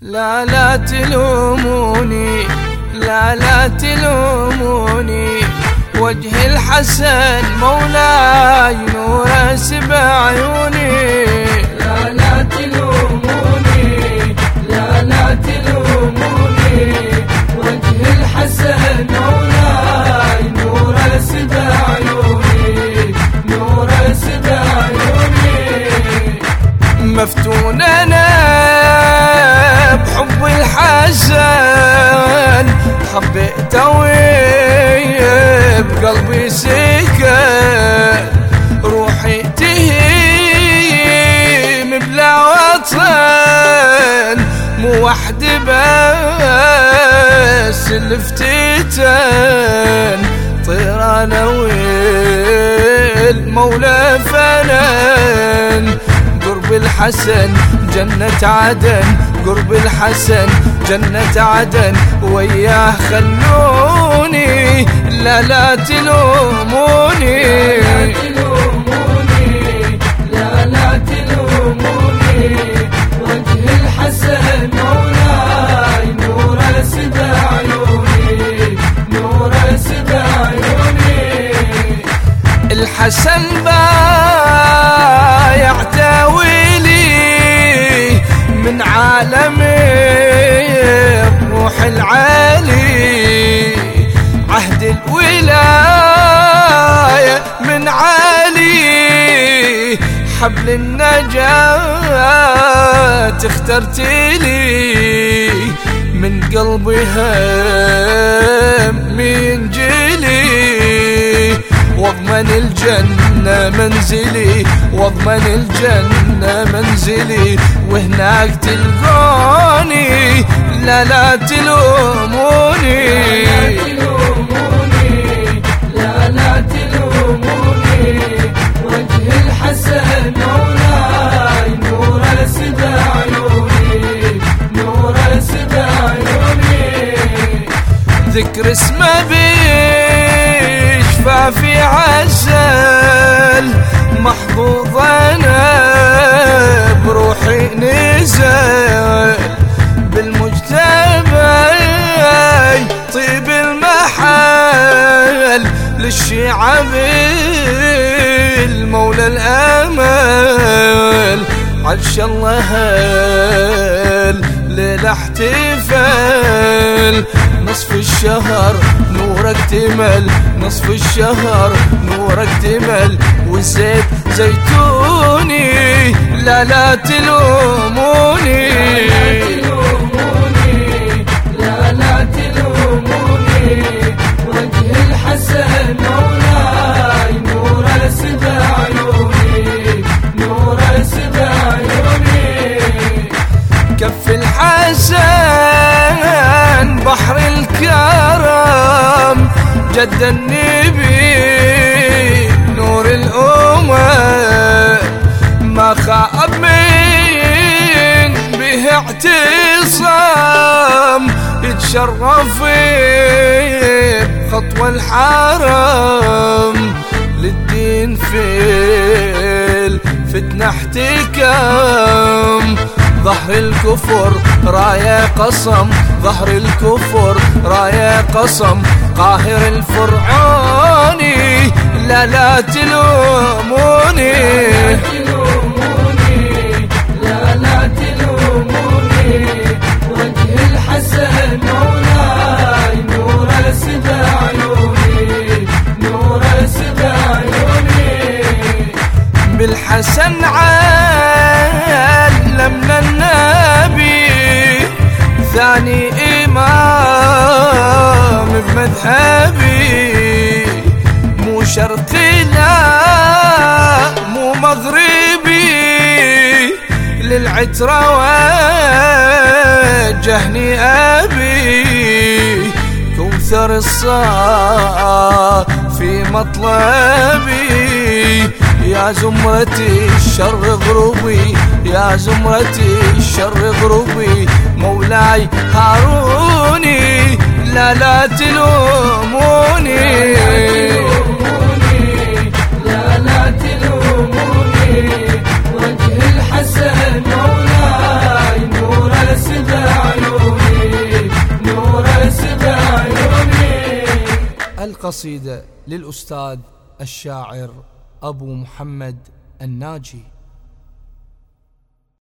لا لا تلوموني لا لا تلوموني. وجه الحسن مولاي نور. الحسن حبيته بقلبي سكن روحي تهيم بلا وطن مو وحد بس لفتتن طيران والمولى فنن قرب الحسن جنة عدن قرب الحسن جنة عدن وياه خلوني. لا لا تلوموني. لا تلوموني لا لا تلوموني وجه الحسن مولاي سبع عيوني سبع عيوني الحسن بايع تاويلي من عالمي عهد الولاية من عالي حبل النجاة اخترت لي. من قلبي هم ينجلي واضمن الجنة منزلي واضمن الجنة منزلي. وهناك تلقوني لا لا تلوموني. ذكر اسمه بشفافي عسل. محظوظ أنا بروحي نزل بالمجتمع. طيب المحل للشعب المولى الأمل. عش الله هل ليلة احتفال. نصف الشهر نورك تمل نصف الشهر نورك تمل والزيت زيتوني لا لا تلوموني جد النبي نور الأمم ما خاب من به اعتصام. يتشرف بخطوة الحرم للدين في الفتنة احتكام. ظهر الكفر راية قصم ظهر الكفر راية قصم قاهر الفرعوني لا لا تلوموني. لا مو مغربي للعترة وجهني أبي. كوثر في مطلبي. يا زمرتي الشر غروبي يا زمرتي الشر غروبي. مولاي هاروني لا لا تلوموني. القصيدة للأستاذ الشاعر أبو محمد الناجي.